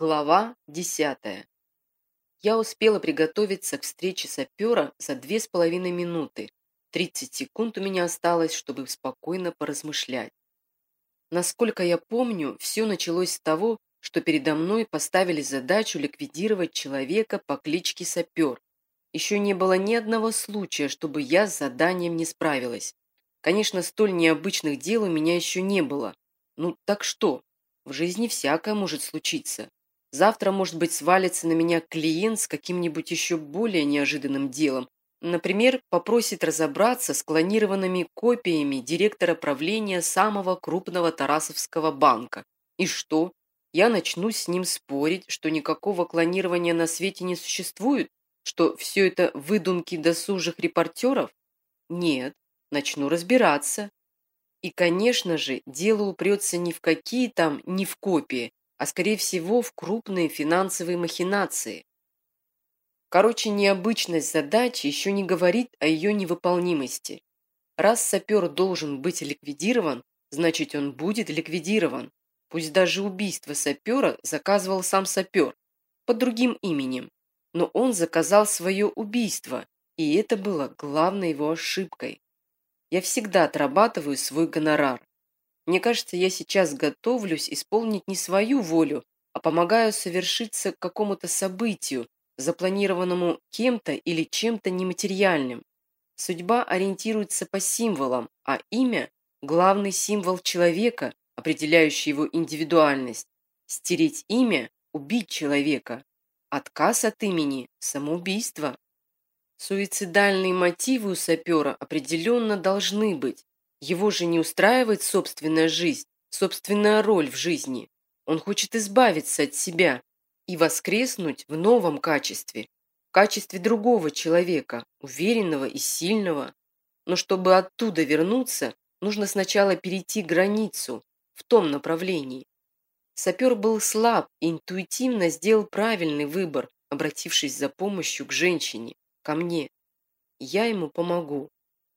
Глава десятая. Я успела приготовиться к встрече сапера за две с половиной минуты. Тридцать секунд у меня осталось, чтобы спокойно поразмышлять. Насколько я помню, все началось с того, что передо мной поставили задачу ликвидировать человека по кличке Сапер. Еще не было ни одного случая, чтобы я с заданием не справилась. Конечно, столь необычных дел у меня еще не было. Ну, так что? В жизни всякое может случиться. Завтра, может быть, свалится на меня клиент с каким-нибудь еще более неожиданным делом. Например, попросит разобраться с клонированными копиями директора правления самого крупного Тарасовского банка. И что? Я начну с ним спорить, что никакого клонирования на свете не существует? Что все это выдумки досужих репортеров? Нет, начну разбираться. И, конечно же, дело упрется ни в какие там, ни в копии, а скорее всего в крупные финансовые махинации. Короче, необычность задачи еще не говорит о ее невыполнимости. Раз сапер должен быть ликвидирован, значит он будет ликвидирован. Пусть даже убийство сапера заказывал сам сапер, под другим именем. Но он заказал свое убийство, и это было главной его ошибкой. Я всегда отрабатываю свой гонорар. Мне кажется, я сейчас готовлюсь исполнить не свою волю, а помогаю совершиться какому-то событию, запланированному кем-то или чем-то нематериальным. Судьба ориентируется по символам, а имя – главный символ человека, определяющий его индивидуальность. Стереть имя – убить человека. Отказ от имени – самоубийство. Суицидальные мотивы у сапера определенно должны быть. Его же не устраивает собственная жизнь, собственная роль в жизни. Он хочет избавиться от себя и воскреснуть в новом качестве, в качестве другого человека, уверенного и сильного. Но чтобы оттуда вернуться, нужно сначала перейти границу в том направлении. Сапер был слаб и интуитивно сделал правильный выбор, обратившись за помощью к женщине, ко мне. Я ему помогу.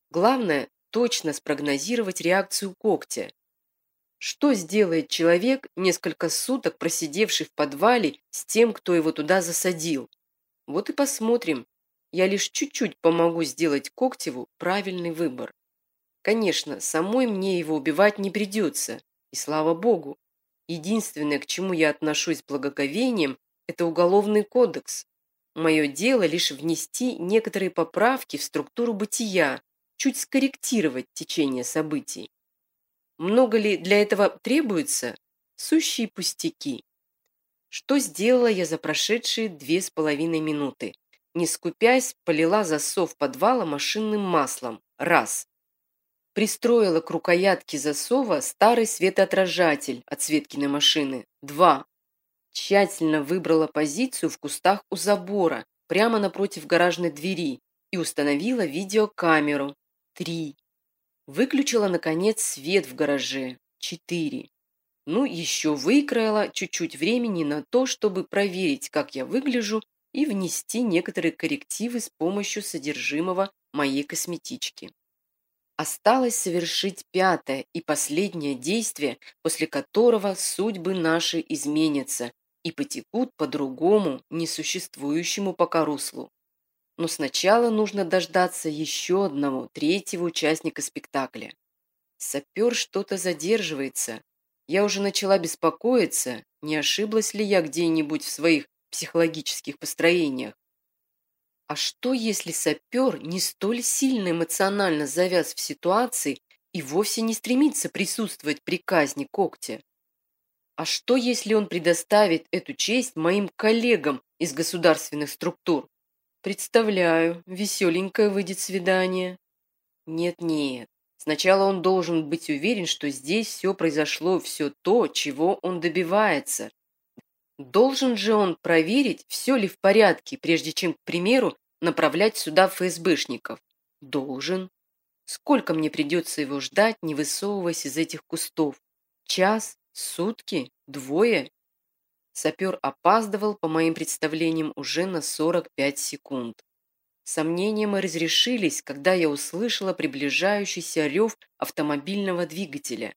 Главное точно спрогнозировать реакцию когтя. Что сделает человек, несколько суток просидевший в подвале с тем, кто его туда засадил? Вот и посмотрим. Я лишь чуть-чуть помогу сделать Когтеву правильный выбор. Конечно, самой мне его убивать не придется. И слава богу. Единственное, к чему я отношусь благоговением, это уголовный кодекс. Мое дело лишь внести некоторые поправки в структуру бытия, чуть скорректировать течение событий. Много ли для этого требуется? Сущие пустяки. Что сделала я за прошедшие две с половиной минуты? Не скупясь, полила засов подвала машинным маслом. Раз. Пристроила к рукоятке засова старый светоотражатель от Светкиной машины. Два. Тщательно выбрала позицию в кустах у забора, прямо напротив гаражной двери, и установила видеокамеру, Три. Выключила, наконец, свет в гараже. Четыре. Ну, еще выкроила чуть-чуть времени на то, чтобы проверить, как я выгляжу, и внести некоторые коррективы с помощью содержимого моей косметички. Осталось совершить пятое и последнее действие, после которого судьбы наши изменятся и потекут по другому, несуществующему пока руслу. Но сначала нужно дождаться еще одного, третьего участника спектакля. Сапер что-то задерживается. Я уже начала беспокоиться, не ошиблась ли я где-нибудь в своих психологических построениях. А что, если сапер не столь сильно эмоционально завяз в ситуации и вовсе не стремится присутствовать при казни когтя? А что, если он предоставит эту честь моим коллегам из государственных структур? Представляю, веселенькое выйдет свидание. Нет-нет, сначала он должен быть уверен, что здесь все произошло, все то, чего он добивается. Должен же он проверить, все ли в порядке, прежде чем, к примеру, направлять сюда ФСБшников. Должен. Сколько мне придется его ждать, не высовываясь из этих кустов? Час? Сутки? Двое? Сапер опаздывал, по моим представлениям, уже на 45 секунд. Сомнения мы разрешились, когда я услышала приближающийся рев автомобильного двигателя.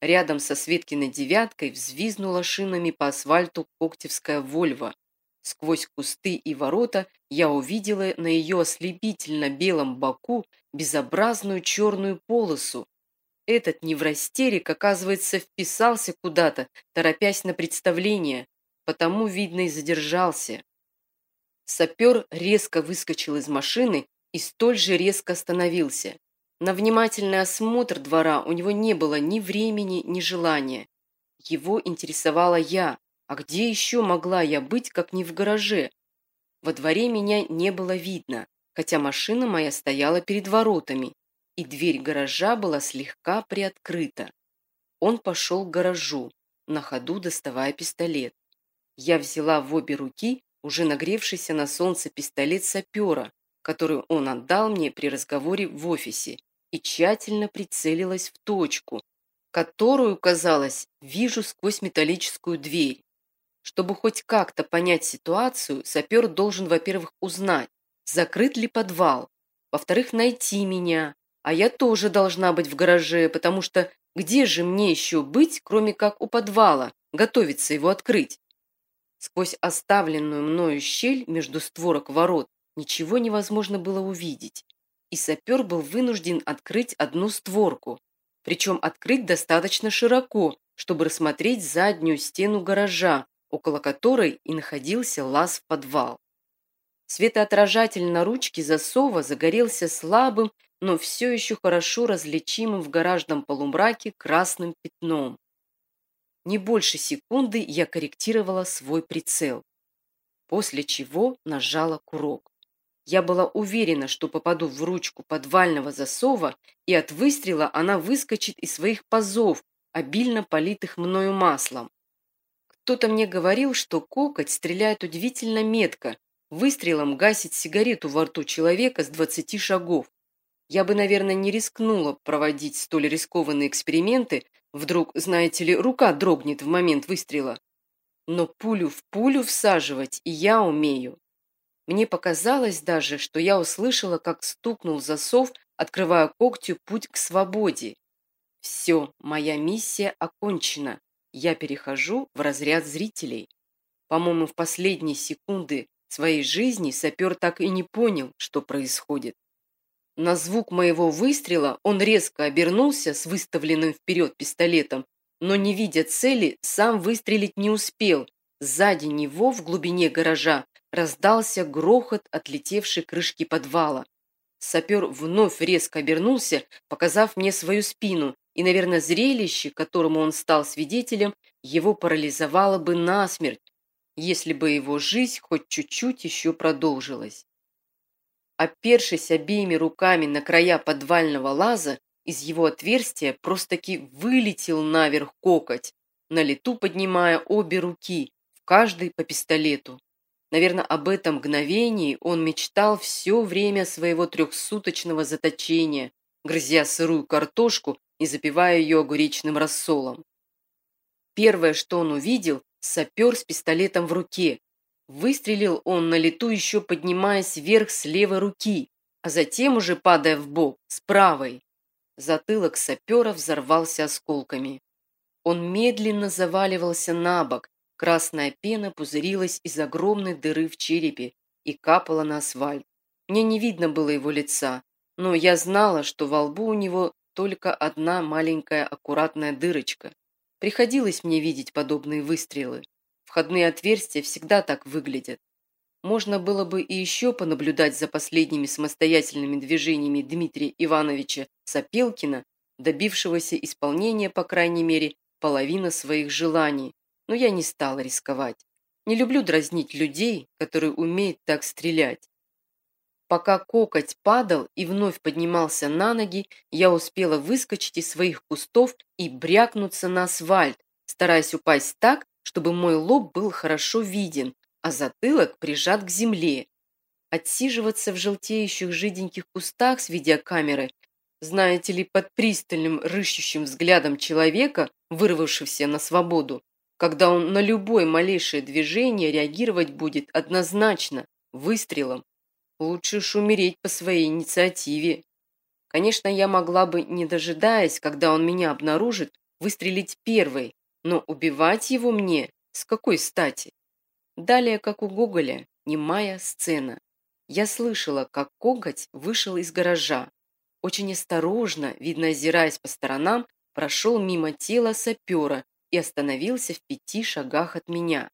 Рядом со Светкиной девяткой взвизнула шинами по асфальту Коктевская «Вольво». Сквозь кусты и ворота я увидела на ее ослепительно белом боку безобразную черную полосу. Этот неврастерик, оказывается, вписался куда-то, торопясь на представление, потому, видно, и задержался. Сапер резко выскочил из машины и столь же резко остановился. На внимательный осмотр двора у него не было ни времени, ни желания. Его интересовала я, а где еще могла я быть, как не в гараже? Во дворе меня не было видно, хотя машина моя стояла перед воротами, и дверь гаража была слегка приоткрыта. Он пошел к гаражу, на ходу доставая пистолет. Я взяла в обе руки уже нагревшийся на солнце пистолет сапера, который он отдал мне при разговоре в офисе, и тщательно прицелилась в точку, которую, казалось, вижу сквозь металлическую дверь. Чтобы хоть как-то понять ситуацию, сапер должен, во-первых, узнать, закрыт ли подвал, во-вторых, найти меня, а я тоже должна быть в гараже, потому что где же мне еще быть, кроме как у подвала, готовиться его открыть? Сквозь оставленную мною щель между створок ворот ничего невозможно было увидеть, и сапер был вынужден открыть одну створку, причем открыть достаточно широко, чтобы рассмотреть заднюю стену гаража, около которой и находился лаз в подвал. Светоотражатель на ручке засова загорелся слабым, но все еще хорошо различимым в гаражном полумраке красным пятном. Не больше секунды я корректировала свой прицел, после чего нажала курок. Я была уверена, что попаду в ручку подвального засова, и от выстрела она выскочит из своих пазов, обильно политых мною маслом. Кто-то мне говорил, что кокоть стреляет удивительно метко, выстрелом гасит сигарету во рту человека с 20 шагов. Я бы, наверное, не рискнула проводить столь рискованные эксперименты, вдруг, знаете ли, рука дрогнет в момент выстрела. Но пулю в пулю всаживать и я умею. Мне показалось даже, что я услышала, как стукнул засов, открывая когтю путь к свободе. Все, моя миссия окончена. Я перехожу в разряд зрителей. По-моему, в последние секунды своей жизни сапер так и не понял, что происходит. На звук моего выстрела он резко обернулся с выставленным вперед пистолетом, но, не видя цели, сам выстрелить не успел. Сзади него, в глубине гаража, раздался грохот отлетевшей крышки подвала. Сапер вновь резко обернулся, показав мне свою спину, и, наверное, зрелище, которому он стал свидетелем, его парализовало бы насмерть, если бы его жизнь хоть чуть-чуть еще продолжилась. Опершись обеими руками на края подвального лаза, из его отверстия просто-таки вылетел наверх кокоть, на лету поднимая обе руки, в каждой по пистолету. Наверное, об этом мгновении он мечтал все время своего трехсуточного заточения, грызя сырую картошку и запивая ее огуречным рассолом. Первое, что он увидел, сапер с пистолетом в руке. Выстрелил он на лету, еще поднимаясь вверх с левой руки, а затем уже падая в бок с правой. Затылок сапера взорвался осколками. Он медленно заваливался на бок, Красная пена пузырилась из огромной дыры в черепе и капала на асфальт. Мне не видно было его лица, но я знала, что во лбу у него только одна маленькая аккуратная дырочка. Приходилось мне видеть подобные выстрелы. Входные отверстия всегда так выглядят. Можно было бы и еще понаблюдать за последними самостоятельными движениями Дмитрия Ивановича Сапелкина, добившегося исполнения, по крайней мере, половины своих желаний, но я не стала рисковать. Не люблю дразнить людей, которые умеют так стрелять. Пока кокоть падал и вновь поднимался на ноги, я успела выскочить из своих кустов и брякнуться на асфальт, стараясь упасть так, чтобы мой лоб был хорошо виден, а затылок прижат к земле. Отсиживаться в желтеющих жиденьких кустах с видеокамеры, знаете ли, под пристальным рыщущим взглядом человека, вырвавшегося на свободу, когда он на любое малейшее движение реагировать будет однозначно, выстрелом. Лучше уж умереть по своей инициативе. Конечно, я могла бы, не дожидаясь, когда он меня обнаружит, выстрелить первой, но убивать его мне с какой стати? Далее, как у Гоголя, немая сцена. Я слышала, как коготь вышел из гаража. Очень осторожно, видно озираясь по сторонам, прошел мимо тела сапера и остановился в пяти шагах от меня.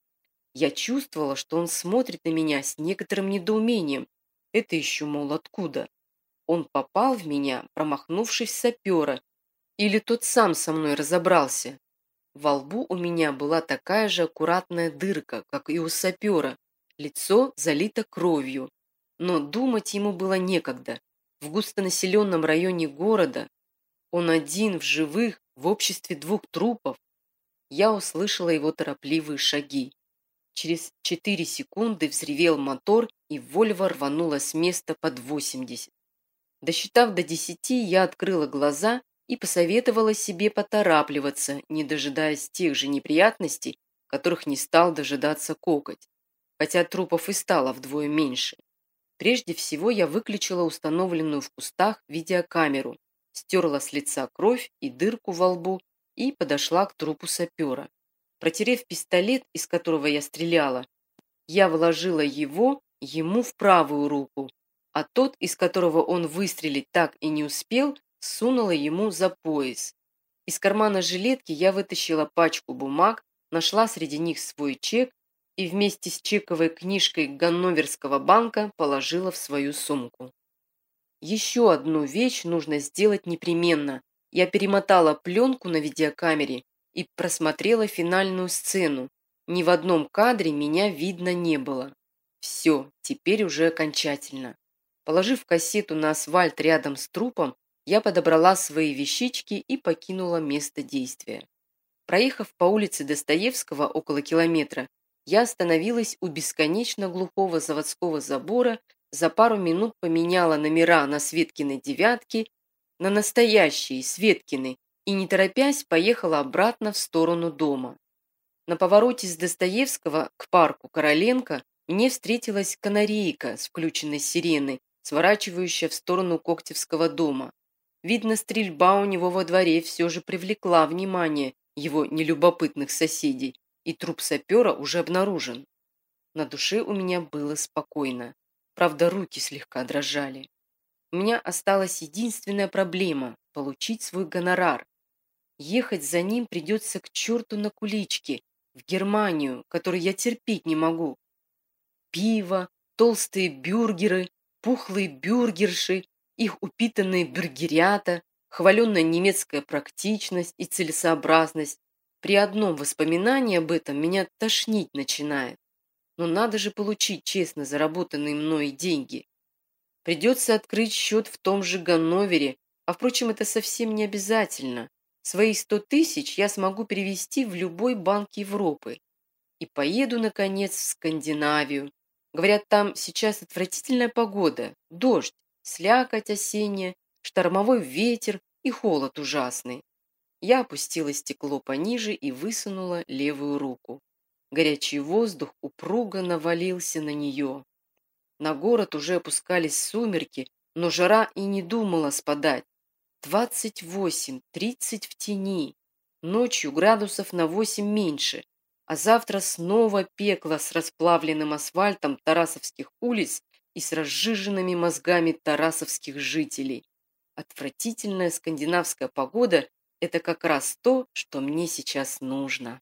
Я чувствовала, что он смотрит на меня с некоторым недоумением. Это еще, мол, откуда? Он попал в меня, промахнувшись сапера, или тот сам со мной разобрался? Во лбу у меня была такая же аккуратная дырка, как и у сапера. Лицо залито кровью. Но думать ему было некогда. В густонаселенном районе города он один в живых, в обществе двух трупов. Я услышала его торопливые шаги. Через четыре секунды взревел мотор, и Вольво рванула с места под 80. Досчитав до десяти, я открыла глаза и посоветовала себе поторапливаться, не дожидаясь тех же неприятностей, которых не стал дожидаться кокоть, хотя трупов и стало вдвое меньше. Прежде всего я выключила установленную в кустах видеокамеру, стерла с лица кровь и дырку во лбу и подошла к трупу сапера. Протерев пистолет, из которого я стреляла, я вложила его ему в правую руку, а тот, из которого он выстрелить так и не успел, сунула ему за пояс. Из кармана жилетки я вытащила пачку бумаг, нашла среди них свой чек и вместе с чековой книжкой Ганноверского банка положила в свою сумку. Еще одну вещь нужно сделать непременно. Я перемотала пленку на видеокамере и просмотрела финальную сцену. Ни в одном кадре меня видно не было. Все, теперь уже окончательно. Положив кассету на асфальт рядом с трупом, я подобрала свои вещички и покинула место действия. Проехав по улице Достоевского около километра, я остановилась у бесконечно глухого заводского забора, за пару минут поменяла номера на Светкины девятки на настоящие Светкины и, не торопясь, поехала обратно в сторону дома. На повороте с Достоевского к парку Короленко мне встретилась канарейка с включенной сиреной, сворачивающая в сторону Коктевского дома. Видно, стрельба у него во дворе все же привлекла внимание его нелюбопытных соседей, и труп сапера уже обнаружен. На душе у меня было спокойно. Правда, руки слегка дрожали. У меня осталась единственная проблема – получить свой гонорар. Ехать за ним придется к черту на куличке, в Германию, которую я терпеть не могу. Пиво, толстые бюргеры, пухлые бюргерши их упитанные бюргерята, хваленная немецкая практичность и целесообразность. При одном воспоминании об этом меня тошнить начинает. Но надо же получить честно заработанные мной деньги. Придется открыть счет в том же Ганновере, а впрочем, это совсем не обязательно. Свои сто тысяч я смогу перевести в любой банк Европы. И поеду, наконец, в Скандинавию. Говорят, там сейчас отвратительная погода, дождь, слякоть осенняя, штормовой ветер и холод ужасный. Я опустила стекло пониже и высунула левую руку. Горячий воздух упруго навалился на нее. На город уже опускались сумерки, но жара и не думала спадать. Двадцать восемь, тридцать в тени. Ночью градусов на восемь меньше, а завтра снова пекло с расплавленным асфальтом Тарасовских улиц и с разжиженными мозгами тарасовских жителей. Отвратительная скандинавская погода – это как раз то, что мне сейчас нужно.